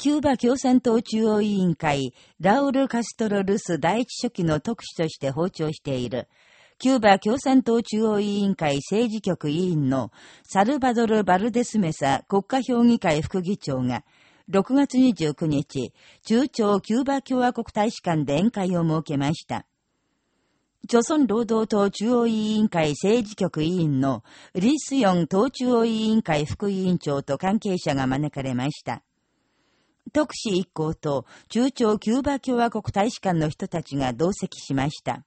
キューバ共産党中央委員会、ラウル・カストロ・ルス第一書記の特使として訪朝している、キューバ共産党中央委員会政治局委員のサルバドル・バルデスメサ国家評議会副議長が、6月29日、中朝キューバ共和国大使館で宴会を設けました。朝鮮労働党中央委員会政治局委員のリスヨン党中央委員会副委員長と関係者が招かれました。特使一行と中朝キューバ共和国大使館の人たちが同席しました。